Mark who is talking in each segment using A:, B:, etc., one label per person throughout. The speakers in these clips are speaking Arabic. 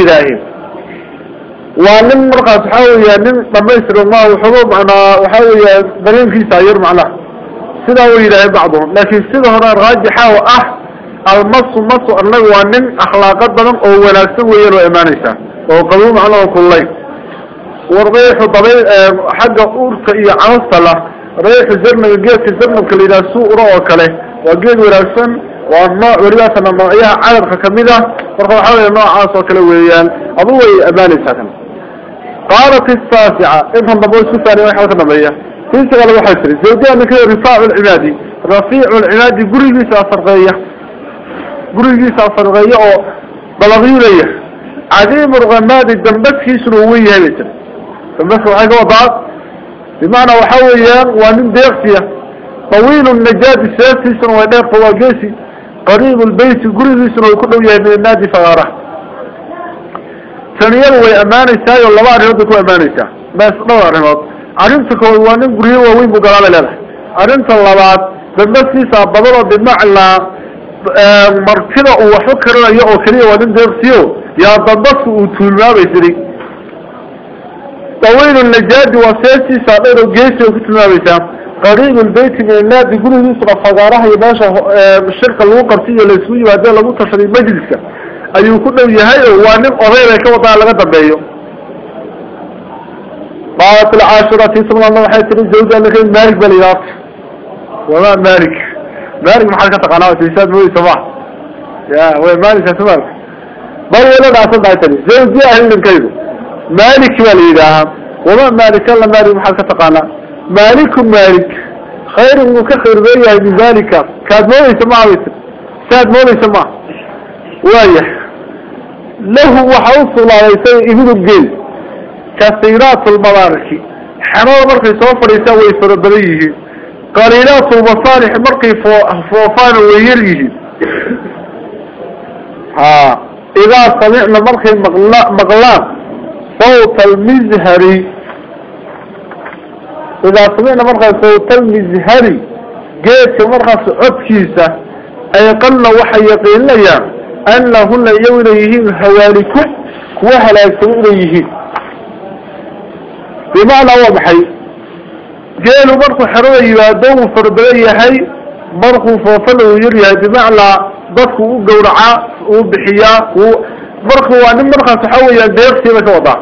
A: yidhaaheen waa nin markaas waxaa weya nin dhamaystira ma waxoogo manaa waxaa weya dareenkiisa yar macnaha sidaa way yidhaaheen bacduhum laakin sida hore raajixa oo ah almasu masu annaga waa nin akhlaaqad badan oo wanaagsan weeyaan oo imaanaysaa oo qabow macnaha kullayn war reexu dabay xagga urka iyo cawsta lah reexu zarnaga geedka zarnabka la yidhaha suura oo kale waa geed wanaagsan والنوع وليس سنة نوعيها عدد خكمدة فرقوا حوالي النوع عاصر كالويان أبوه أباني ساكن قالت الساسعة إذن ببوي سوفاني وحوة نبية في سغل وحسري زوجان كده رفاع العنادي رفيع العنادي قريبي سافر غاية قريبي سافر غاية أو بلغي لي عديم الغمادي دمبك هي سنوية لجل دمبك وعيد وضعت بمعنى وحوة يان وانين ديغتيا طويل النجاة السياسي سنوية ديغتوا وقاسي naadi fagaara taniyadu way ammaanaysaayo laba arrimood bay ku ammaanaysaa bes dhowr arrimood arrinta kood waa nin guryo waaweyn buu galaabay leedahay arrinta labaad dambaskiisa badan oo bimacnaa martida uu waxba karanayo oo keliya waa nin deeqsiyo yaa dambaska uu tuulmaabay tiri طawiil najaadi waa seeftiisa dheer oo geesi ay ku tilmaamaysaa قريب البيت من النادي يقولوا يسرى فقارها يباشا آه، الشركة اللي وقرتي اللي يسوي إيه، بعدين لابو تصري مجلسك أيو كنا ويهاي وانم أغير كما طالبا تبعيه بعد العاشرة تيسر الله الله حيث الزوجة اللي مالك بليات وما مالك. مالك محركة قناة تيساد موي صباح يا وين مالك يا سمارك بلي لا عصر بعيتني زوجة أهل من كيبه مالك بليدها وما مالك الله مالك محركة قناة. مالك مالك. خير وك خير بيا بذلك يعني كاد ما يسمع ويسمع كاد ما يسمع. وياه له وحوص الله يسوي إبن الجيل. كثيرات المبارك. حمار مرقي صوفر يسوي فربريه قليلات المصالح مرقي فوفان ويريه. ها. إذا صنعنا مرقي مغلا صوت المزهري إذا سمعنا مرقى صوت المزهري جاءت مرقى صعب كيسة أيقل وحي يقين ليا أن لهن يوليهن هوالك وهلا يوليهن بمعنى وضحي جاءوا مرقى حرارة إلى دوم فربلي هاي مرقى فوفلوا يريها بمعنى ضفه قورعاء وبحياء مرقى وعن مرقى صحوية دير سيبك وضع.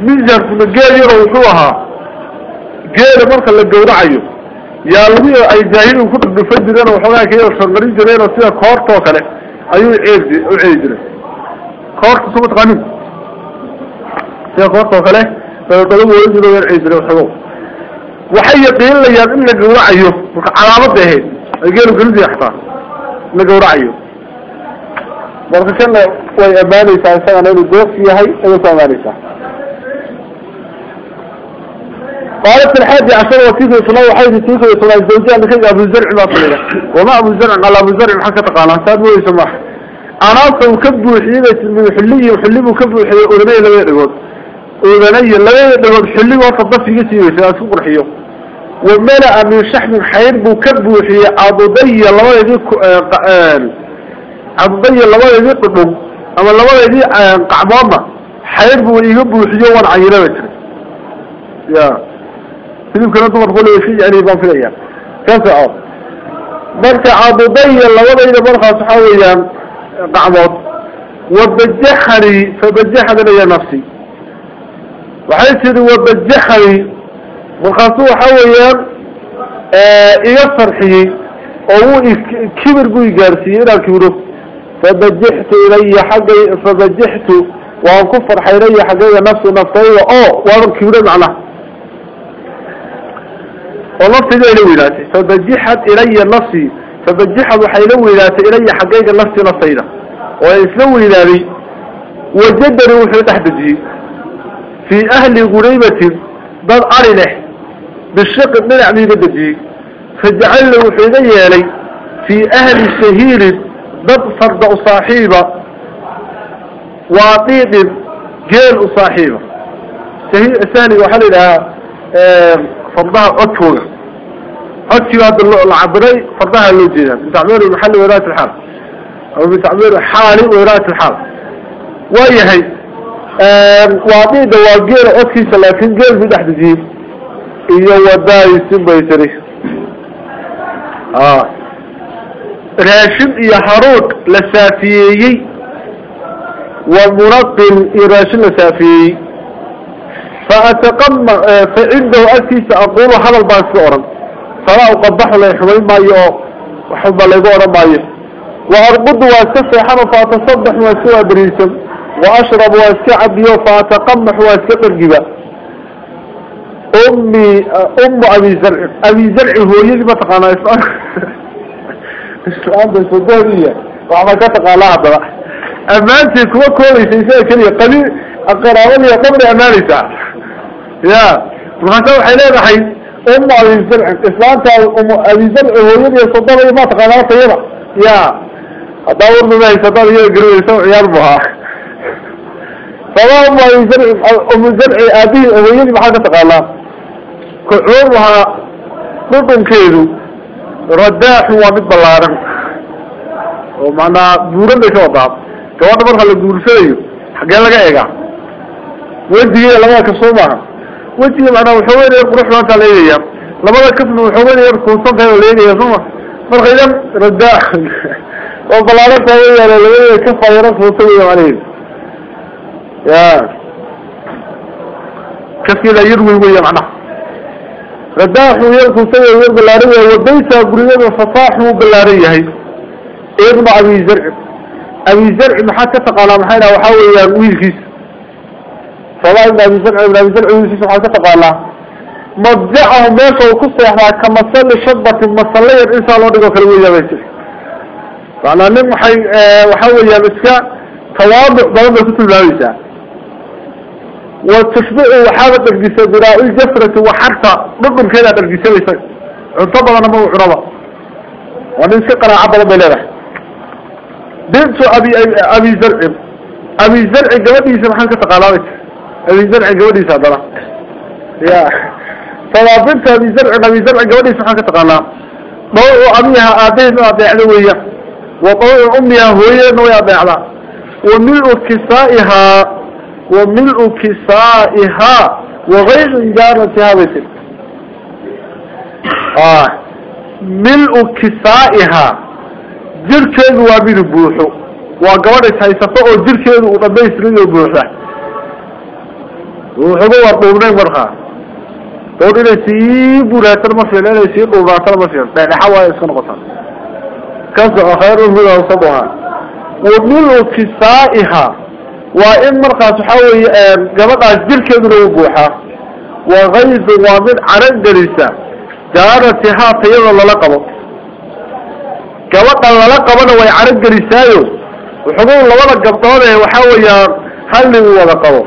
A: من جرس مجال يروي جيل مرك اللي جورعيو يا لبي أي جاهل وكتب بفدي ده وحنا كيو شرمني جلنا وصير كارت وكله أيو عيد عيد له كارت سوبر قانون يا كارت وكله فلو تلو عيد له عيد وحي قيل لي يا إنك جورعيو على ربه الجيل جلدي يحطه نجورعيو مرك كنا ويا ماني سان سان أنا نجوف فيها هاي أنا سان ماني سان قالت الحادي عشر وكيف يصنع وحيث كيف يصنع الزوجان لكي أبو زرع ما صلنا وما أبو زرع قال أبو زرع محكة قالا ساد يسمح أنا أصلا وكبه حليبة من حلي وحلي وكبه حلي أغنية لما يقول أغنية لما يقول حلي وفضل في جسي ويسا أسوق رحيه وملأ من شحم حير وكبه حي عضضي لما يديك عضضي لما يديك قدوم أما لما يديك قعبامة حير حيه والعينة بكرة يا يمكن أن تقول شيء يعني يبان في الأيام في أعرف بركة عبدية اللي وضع إلى برخة صحاوية قعبط وبجحري فبجحد لي نفسي. وحيث يدي وبجحري وخاصوه حاوية آه، إيصر حي أو كبر قوي قارسي إلى كبره. فبجحت إلي حق فبجحت وأنكفر حيري حقي نفسي نفسي أو وأنا معناه ونفسي إلى ويلاتي. فبجحت إلي نفسي فبجحت وحيلا ويلاتي إلي حقيقة نفسي نصيدا ويسلو إلى وجدني وحي تحت جي في أهل قريبة بل أرنه بالشق من عمي بدجي. فجعل له وحي لي في أهل شهير بل فرد صاحبة وعطيد جيل صاحبة الثاني وحل لها فرضها عدكوغا عدكي هذا العبري فرضها اللوجينا تعملوا المحل ولاية الحال أو بتعبير حالي وإرادة الحال ويهي وعطيه دواقير أكيس لكن قيل في تحت جيب إيا وداي سنبا يتري آه راشد إيا حروق لسافيي ومنقل إيا راشد لسافيي فأتقم فعنده أكيس أقول هذا الباسورا فلا أقبح له يحوين ما يو وحب الله يقول ما يو وأربض حما فأتصبح واسوى بريسم. وأشرب واسكعب يو فأتقمح واسكفر جبا. أمي أم أبي زرع. أبي زرع هو ما تقانا إسلام. إسلام بالسودانية وعما كتقانا هذا. أمانتي كما كولي سيساء كلية قليل. أقرأوني قبل ya. Markaasa waxay leedahay umu abizarcin islaantaada umu abizarci hooyadiiya sodonaiyo maa taqaana tayada ya. Haddaa urdada haysadaad iyada garadaysa ciyaar bu ahaa. Sabaa umu abizarcin umu zarci aabihii hooyadii maxaa ka taqaanaa? Kucuubuhaa dhudhunkeedu radaaxun waa mid ballaaran. Oo maanaa buuran bay ka wadaa gabadha marka la guursanayo xaggee laga eegaa? Wejigeeda labada ka soo maaha وجهي معنى وحوين يروح ما تعليقيا لما كسنا وحوين يركو صنفها وليقيا ثم مرخى إذن رداح وبلارن تاوية للغاية كفا يرسل وصوية عليه يا كفي لا يروي ويا معناه رداح ويركو سوى وير بلارية وديسا قريبا فصاحه بلارية ابن أبي زرع أبي زرع محاكا تقالا محاينا وحاول ويلكيس فلا ابن أبي زرع ابن أبي زرع ويلكيس محاكا تقالا مضجعه ماشا وكسا يحنا كمثل شبة مصلية الإنسان لو دقوا كالوية بيسر فأنا نم وحاول يمسكا تواضع ضربة كتب لاويسا وتشبع وحاول تقديسة براء الجفرة وحرفة نقم كذا تقديسة بيسا انتبه أنا موع ربا. وننسي قراءة عبد بلده بنت أبي أبي زرع. أبي زرع قودي سبحانك تقالوك أبي زرع قودي سادرة. يا. فلا بنت أبي زرع أبي زرع قودي سبحانك تقالا. ضوء أميها آدين وأبيع لوية وضوء أمها هوية ويأبيع لها وملء كسائها. وملء كسائها. وغير جارتها بسر آه. ملء كسائها. جركيد وابين بوحو وقوارس هايسفة أو جركيد وقبيس لنو بوحو وحقو وطوبنين مرخا سيب ولاتر مفيل إلى سيب ولاتر مفيل يعني حواء يسكن قطع كسر خير الهدى وصبها وملء كسائها وإن مرقى تحوي قبضة جركيد لنو بوحا وغيظ ومن عرق جلسة جارتها طيب الله لقبه. way carag gelisaayo wuxugu labada gabdhood ee waxaa weeyaan hal nin uu wada qabo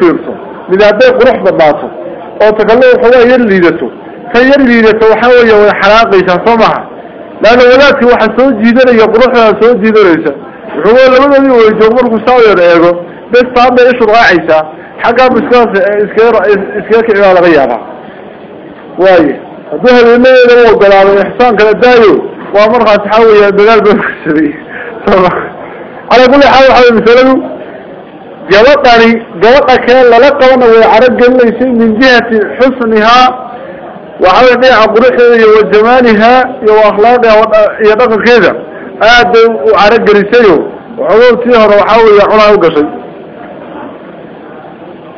A: fiirso mid hadday qurux badnaato oo takale waxoogaa yar liidato tan yar liidato waxaa weeya way xanaaqaysaa soo maha laanna wadaadkii waxaa soo jiidanaya quruxdaa soo jiidanaysa wuxugu labadoodii weyjoog markuu saa yar eego bes taan bay ishu raacaysaa xaggaa iskaas iskaga iskaga kicibaa laga yaabaa waaye hadduu habeenadeeda u ogolaado ixsaan kala daayo waa markaas waxaa weeya dagaal baa kusaday calaa kulli xaal waxaa masaladu جبطني جبطك هلا لقونا وعرق اللي يصير من جهة حسنها وحاجة عبرحها وجمالها وأخلاقها يدق كذا. قاعد وعرق رسيه وحاول فيها وحاول يحولها وقشي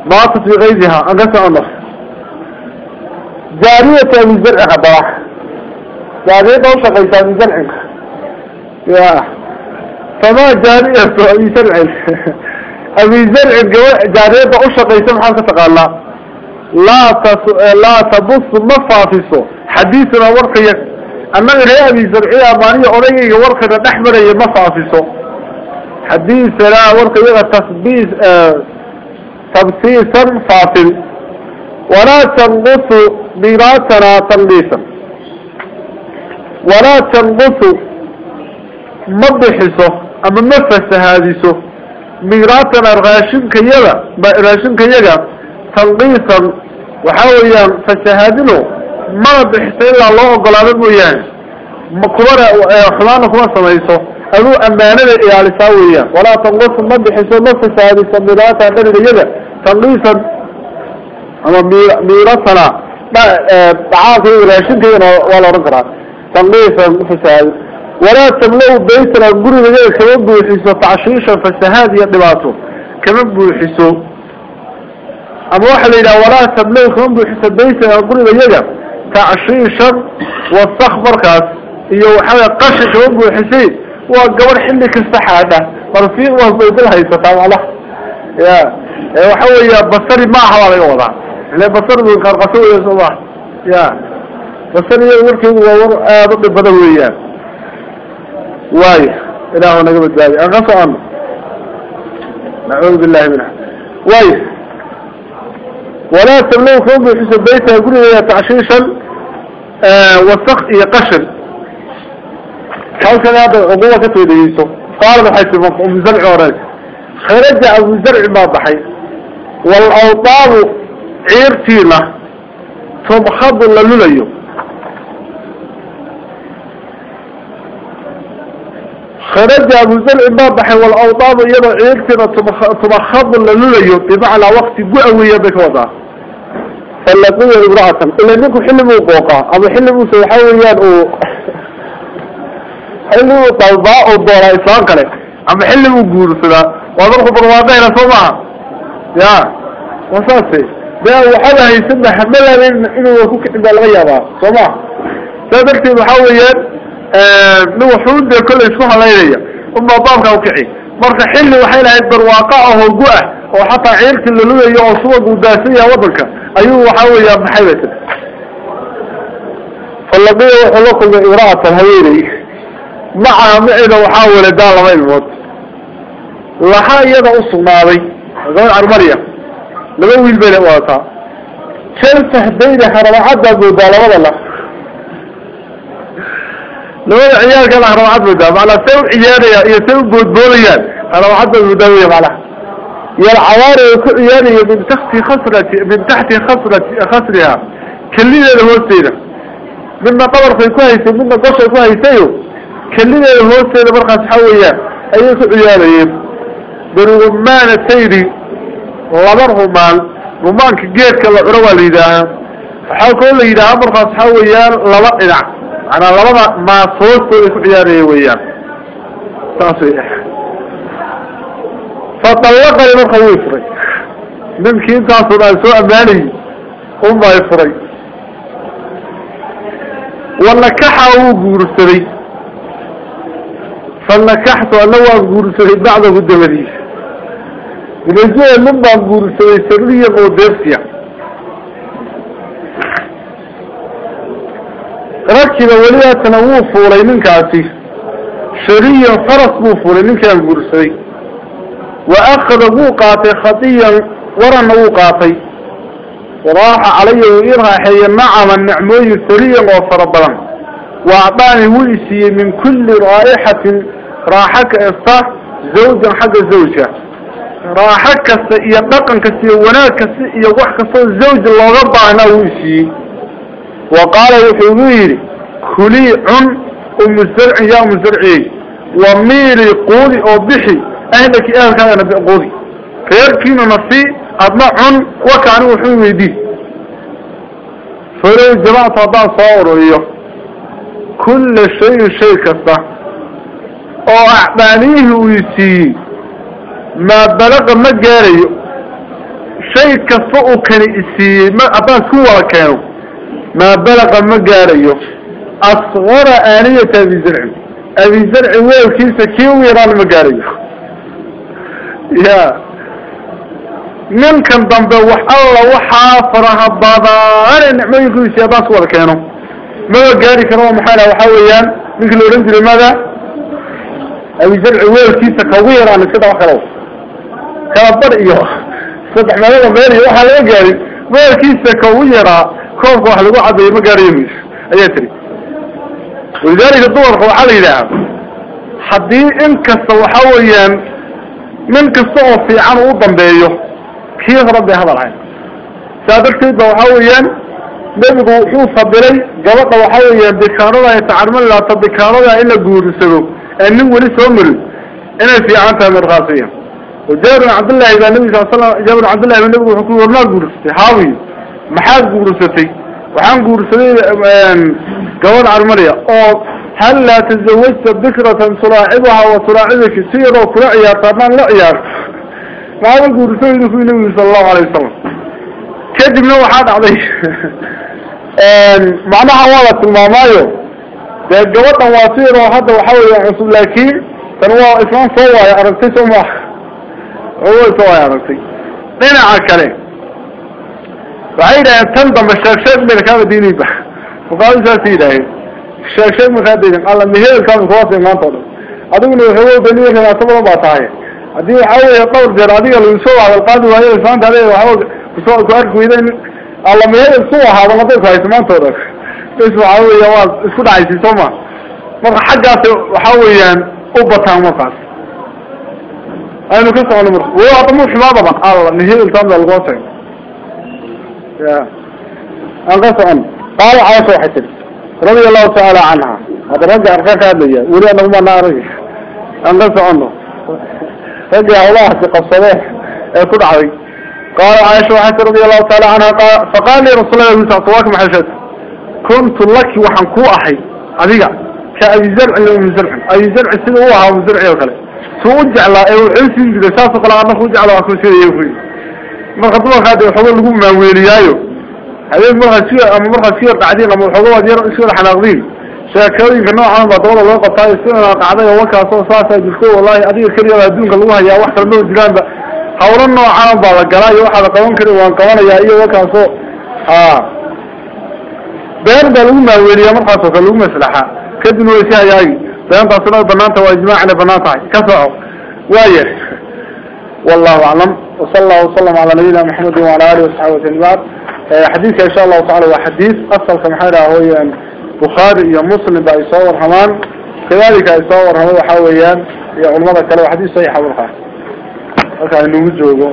A: بعطة في غيزها أنقسى الله جارية من زرعها براح. جارية دوشة قيسة من زرعها يا. فما جارية سوى من زرعها أبي زرع دوشة قيسة محاكة تقال لا. لا تبص مفافسه. حديثنا ورقية. أما غير أبي زرع أمانية أولي ورقية نحمر مفافسه. حديث لا ورقية تثبيس آه... تبسيسا فاصل. ولا تنقص ميراثنا تنقيسا ولا تنقص مبحثه أما مفس هذه ميراثنا راشن كيغا راشن كيغا تنقيسا وحاوليا فسهادنه ما بحث إلا الله قلال المياه ma kubana xumaana kuma samayso aduu ammaanada ilaalisaa weeyaan walaa tanqus ma bixiso ma fasaadiso milaata dharigayada tanqiisan ama mi miiratana dhacaanka raashinkeedana waa la odhan ولا تملوا بيت الأنقر لذلك كما أبو يحسو تعشيشا فسهادي يدباته كما أبو يحسو أما واحد إلى ولا تملوا كما أبو يحسو بيت الأنقر لذلك تعشيشا والصخبر كاس إيو حالة قشة كما أبو يحسي وقبر حلك السحادة فرفيق وصيدلها يستطعب على. يا. وحوه يا بصري ما حوى عليه وضع. إلي بصري من قرقسوه يا سبح يا. بصري يا وركي وور آه، آبط بدويا واي. إلا هو نقب الدائي أغفى أمر. نعوذ بالله منها واي. ولا تبلغوا فوق حسب بيتها يقولوا يا تعشيشا آه، والسخ يا قشل حول كان هذا عبوة كتوي ليسو قال بحيس المنطق أم زرع وراج خرج أم زرع ما بحي. والأوطار عيرتينا فمخض اللوليو. خرج أبو ذر إمام حي والأوطان يرى عيلتنا تمخض للوليو بما على وقت قوي يبك وضع فلقوا إبراعة إلا نكو حلموا بوقع أبو حلموا سيحاويان أو حلموا طلباء الدورة إسلام قلت أبو حلموا قولوا سلا. وضرقوا برواضينا سمع يا. وصاصي ده وحدة هي سنة حملها لإنه وكوك إبراعة سمع فذلك محاويان إيه، نوحود كل يسمح الله يليا أما بابك أو كعي مرك حل وحيل عيد برواقعه وقوة وحتى عيل كل اللي هو يعصوه قداسية وبركة. أيوه وحاول يا ابن محيبة فالبيه وحلوك الإراءة الهيري مع مئنة وحاول دالة ما يموت. لحايا ده أصل ماضي. غير عرمريا لبوي البلئ وقتها شرطة بينها رواحدة قدالة ولا الله لو عيال كان راه واحد بدا على سو عيال يا سو جود بوليان أنا واحد بدا يا بالا يا العوار يا عيال يا من تحت خصرتي من تحت خصرتي خصرها كلنا الهوستيره مما طور في كويس مما قش كويس ايو كلنا الهوستيره برقه تحويه اي سو عيال يا برومان السيدي وبرهمان رومان كجيت روى روا ليدا حاول كل ليدا برقه تحويه لا أنا لا ما ما صوت كذي ويان تصيح فطلق المرخ ويفري ممكن تصل على سوء مالي. هم يفري. والنكاح هو قرسري فالنكاح هو أنه قرسري بعده الدمريش من أجل المنبع قرسري سرية قدرسية ركب وليها تنوف ولي منك عاتيه شريا فرص موفول منك القرسي وأخذ بوقاتي خطيا ورى النوقاتي وراح علي وإرها حيا نعم النعموي الثريا وفر ربلا وأعطاني ويسي من كل رائحة راحك إصطاع زوجا حق زوجة. راحك يبقى كسي وناك يبقى كسي زوج الله غرضا عنه ويسي. وقال يحيو خليع ومزرع يا مزرعي. وميري قولي أو بحي أهلك اهلك أنا بقولي كيركي ما ابناء عن وكانوا وحيو ميدي فريد جماعة طبعا صوره إيه كل شيء شيء كثبه أو اعبانيه ويسي. ما بلغ ما جاري شيء كثبه كان يسي. ما ابناء سوى كانوا. ما بلغ ما جاريه kii ugu yaraana ma gaarayo ya ninkan dambe wax alla waxaa faraha badane nicmooyinkuisi haddaan isku wada keeno maba gaari karo maxaa laha waxaa weeyaan ninkii la odhan jiray mada abi zarci weelkiisa kaugu yaraan iska daba kalo kala bar iyo saddex meelada meel iyo waxaa laga gaarin weelkiisa kaugu yaraa koobka wax lagu cadeeyo ma gaarayo mayso ayaa tiri ولذلك الدور هو على إله حدي إنك سوحويا منك الصوف في عن وضم بيه كيف ربي هذا العين؟ سابق تيد وحويا نبغى حوصة بلي قلت وحويا بكارة لا يتعلم لا تبكارة لا إلا قول سبب أنه وليس أمر أنا في عن تامر غاسيا وجابر عبد الله إذا نبي صلى الله عليه وسلم جابر عبد الله نبغى حكومة لا قول سبب حاوي. محاق قول سبب وحان قول سبب قول عرمريا أو هل لا تزوجت بذكرة سلاعبها وسلاعبك سير وفرعيا طبعا لا ايار ما هو القرسي في نبي صلى الله عليه وسلم. كذب نوع حاد عليه معنى حوالت المامايو ده جوات نواصير وحد وحاول يحصل لكن فنوى إسلام صوى يا عربتي سمح هو صوى يا عربتي لنا عالكلام بعيدا يتنضم الشرشات من الكامل ديني tan dambe sheeg sheeg bayna kaaba diinayba fuqaadu saasay yidhaaheen sheeg sheeg ma kaa daynin alla meheelkaanu kuwasay maanta o dhan adiguna waxooga beniya kanaaso badan baa tahay haddii waxaa weeye dhowr jeer adiga lagu soo hadal qaadi waayo islaanta adeega waxba kusoo ku arki weyden alla meheel su ahaado maday ku hayso maanta o dhan bes waxaa weeya waad isku dhacaysay soo ma marka xaggaas waxaa weeyaan u bataan قال عائشة وحسن رضي الله تعالى عنها. هذا رجع أركان كابلية ولي أنه ما نارج أنقلت عنه. رجع الله حسق الصباح يكون عوي قال عائشة وحسن رضي الله تعالى عنها. قال فقال لي رسول الله صلى يمسع طواك محشد كنت لك وحنكو أحي. عزيزة كأي زرع اللي من زرع. أي زرع سنوها من زرع يوكلي سوجع الله أيو العلسي بساسة قلعة نخوجع الله أكو سيدي يوكلي ما خطوة خاتي وحضر لكم ما ويريايو هذين مرة سير أما مرة سير بعدين أما الحضور دير سير حلاقين شاكري في النوع هذا طول الله قطع السنة قاعدة يوكا صوصا سيدكو والله أدي كريه لدون قال الله يا واحد من الجيران ب حورنا عام بعض الجرا يوحد قوان كريه وان قوان يا إيه وكا صو آه. بير بلوم ويريا مرة صو بلوم سلاح كده نو يسيا ياي بين بصرة بناتها وإجماع على بناتها كسر ويا والله أعلم. وصلى الله وسلم على نبينا محمد وعلى آله وصحبه وسلم. آه، حديث إن شاء الله تعالى هو حديث أصل سمحيرا هو يعني بخاري يا مسلم بأي صور حمان كذلك أي صور حمان وحاويا يا يعني، علماء كلا حديث صحيح حمان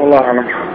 A: الله